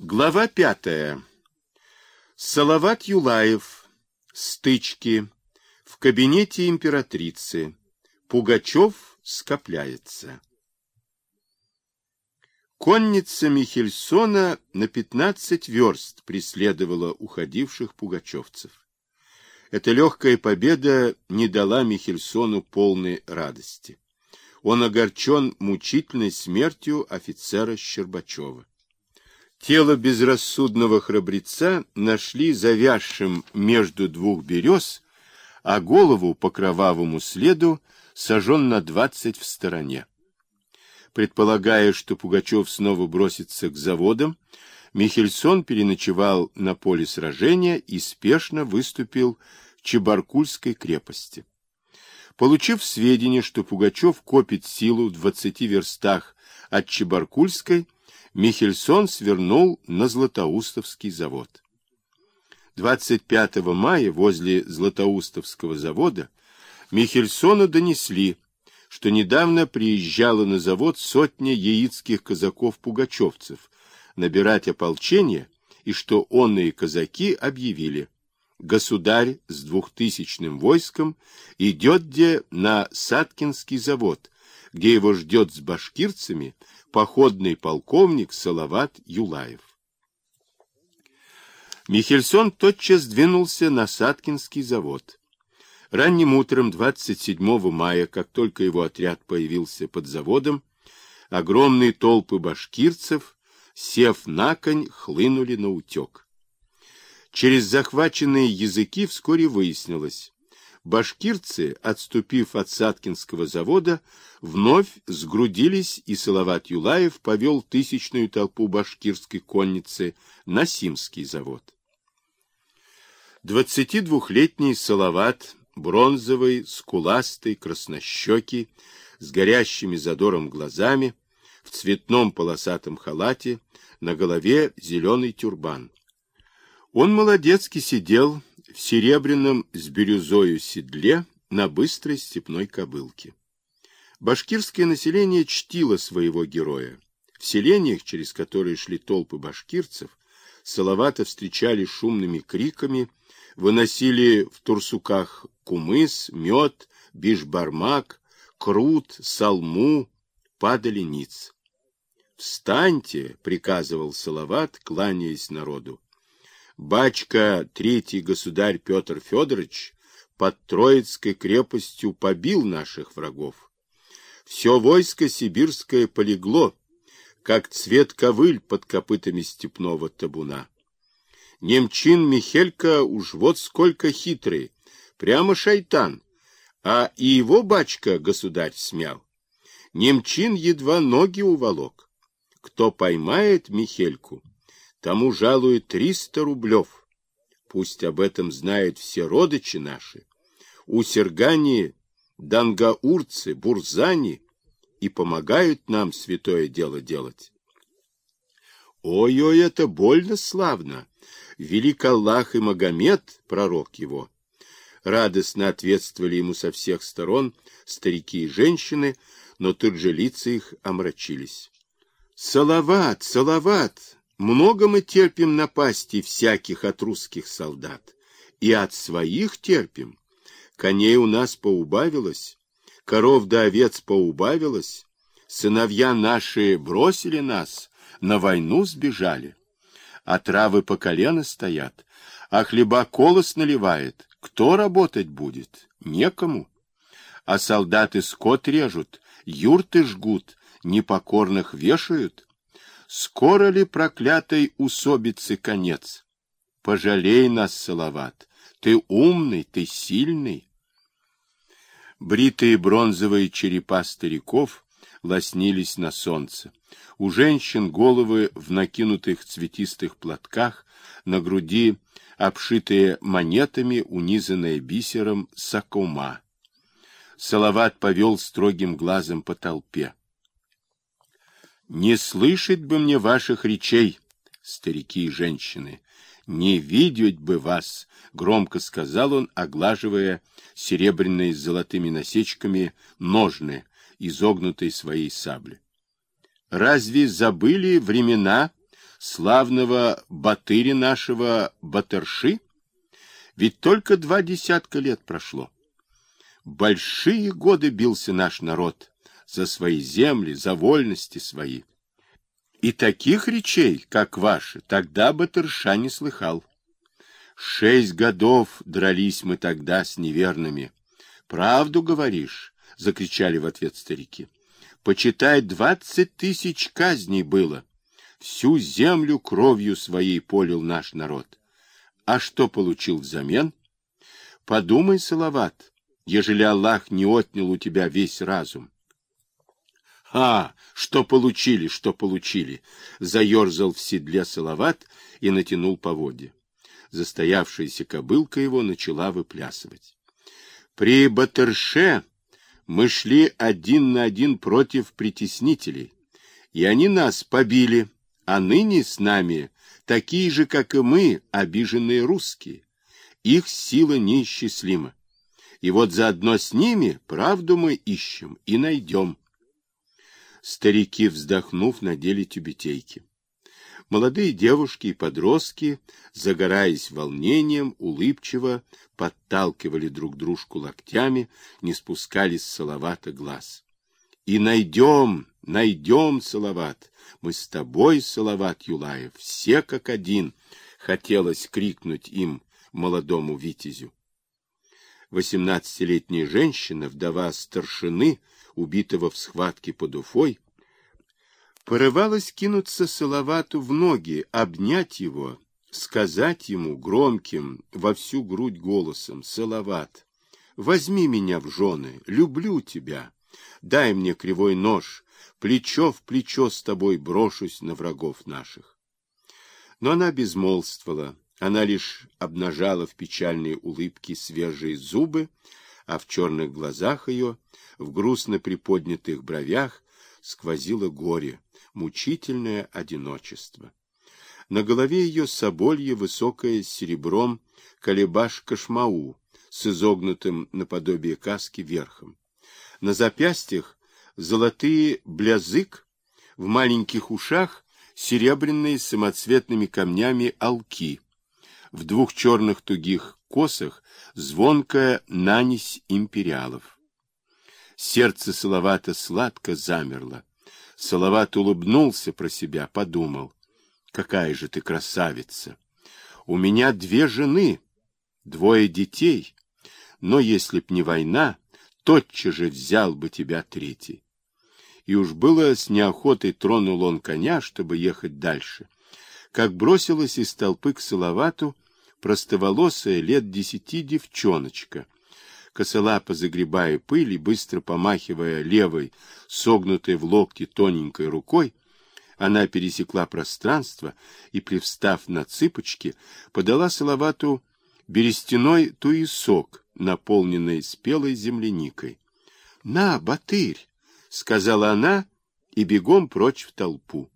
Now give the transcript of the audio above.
Глава пятая. Салават Юлаев. Стычки. В кабинете императрицы. Пугачев скопляется. Конница Михельсона на пятнадцать верст преследовала уходивших пугачевцев. Эта легкая победа не дала Михельсону полной радости. Он огорчен мучительной смертью офицера Щербачева. Тело безрассудного храбреца нашли завязшим между двух берез, а голову по кровавому следу сожжен на двадцать в стороне. Предполагая, что Пугачев снова бросится к заводам, Михельсон переночевал на поле сражения и спешно выступил в Чебаркульской крепости. Получив сведения, что Пугачев копит силу в двадцати верстах от Чебаркульской, Михельсон свернул на Златоустовский завод. 25 мая возле Златоустовского завода Михельсону донесли, что недавно приезжала на завод сотня яицких казаков-пугачевцев набирать ополчение, и что онные казаки объявили, государь с двухтысячным войском идет где на Саткинский завод, где его ждет с башкирцами походный полковник Салават Юлаев. Михельсон тотчас двинулся на Саткинский завод. Ранним утром 27 мая, как только его отряд появился под заводом, огромные толпы башкирцев, сев на конь, хлынули на утек. Через захваченные языки вскоре выяснилось, башкирцы, отступив от Саткинского завода, вновь сгрудились, и Салават Юлаев повел тысячную толпу башкирской конницы на Симский завод. Двадцатидвухлетний Салават, бронзовый, скуластый, краснощекий, с горящими задором глазами, в цветном полосатом халате, на голове зеленый тюрбан. Он молодецки сидел в серебряном с бирюзою седле на быстрой степной кобылке. Башкирское население чтило своего героя. В селениях, через которые шли толпы башкирцев, Салавата встречали шумными криками, выносили в турсуках кумыс, мед, бишбармак, крут, салму, падали ниц. «Встаньте!» — приказывал Салават, кланяясь народу. Бачка, третий государь Петр Федорович, под Троицкой крепостью побил наших врагов. Все войско сибирское полегло, как цвет ковыль под копытами степного табуна. Немчин Михелька уж вот сколько хитрый, прямо шайтан, а и его бачка государь смял. Немчин едва ноги уволок. Кто поймает Михельку, тому жалует триста рублев. Пусть об этом знают все родичи наши. У Сергани, Дангаурцы, Бурзани и помогают нам святое дело делать. Ой-ой, это больно славно! Велик Аллах и Магомед, пророк его. Радостно ответствовали ему со всех сторон старики и женщины, но тут же лица их омрачились. Салават, салават! Много мы терпим напасти всяких от русских солдат, и от своих терпим. Коней у нас поубавилось, коров да овец поубавилось, сыновья наши бросили нас, на войну сбежали. А травы по колено стоят, а хлеба колос наливает. Кто работать будет? Некому. А солдаты скот режут, юрты жгут, непокорных вешают скоро ли проклятой усобицы конец? Пожалей нас, Салават, ты умный, ты сильный. Бритые бронзовые черепа стариков лоснились на солнце. У женщин головы в накинутых цветистых платках, на груди обшитые монетами, унизанные бисером сакума. Салават повел строгим глазом по толпе. Не слышать бы мне ваших речей, старики и женщины, не видеть бы вас, громко сказал он, оглаживая серебряные с золотыми насечками ножны, изогнутые своей сабли. Разве забыли времена, славного батыря нашего Батырши? Ведь только два десятка лет прошло. Большие годы бился наш народ за свои земли, за вольности свои. И таких речей, как ваши, тогда Батырша не слыхал. Шесть годов дрались мы тогда с неверными. Правду говоришь, — закричали в ответ старики. Почитай, двадцать тысяч казней было. Всю землю кровью своей полил наш народ. А что получил взамен? Подумай, Салават, ежели Аллах не отнял у тебя весь разум. А, что получили, что получили! Заерзал в седле Салават и натянул поводья. Застоявшаяся кобылка его начала выплясывать. При Батырше мы шли один на один против притеснителей, и они нас побили, а ныне с нами такие же, как и мы, обиженные русские. Их сила неисчислима. И вот заодно с ними правду мы ищем и найдем. Старики, вздохнув, надели тюбетейки. Молодые девушки и подростки, загораясь волнением, улыбчиво подталкивали друг дружку локтями, не спускали с Салавата глаз. И найдем, найдем, Салават, мы с тобой, Салават Юлаев, все как один, хотелось крикнуть им, молодому витязю. Восемнадцатилетняя женщина, вдова старшины, убитого в схватке под Уфой, порывалась кинуться Салавату в ноги, обнять его, сказать ему громким, во всю грудь голосом, «Салават, возьми меня в жены, люблю тебя, дай мне кривой нож, плечо в плечо с тобой брошусь на врагов наших». Но она безмолвствовала, она лишь обнажала в печальной улыбке свежие зубы, а в черных глазах ее, в грустно приподнятых бровях, сквозило горе, мучительное одиночество. На голове ее соболье высокое с серебром колебаш кашмау с изогнутым наподобие каски верхом. На запястьях золотые блязык, в маленьких ушах серебряные самоцветными камнями алки, в двух черных тугих косах звонкая нанись империалов. Сердце Салавата сладко замерло. Салават улыбнулся про себя, подумал. Какая же ты красавица! У меня две жены, двое детей, но если б не война, тотчас же взял бы тебя третий. И уж было с неохотой тронул он коня, чтобы ехать дальше, как бросилась из толпы к Салавату простоволосая лет десяти девчоночка, косолапо загребая пыль и быстро помахивая левой, согнутой в локте тоненькой рукой, она пересекла пространство и, привстав на цыпочки, подала Салавату берестяной туесок, наполненный спелой земляникой. — На, батырь! — сказала она и бегом прочь в толпу.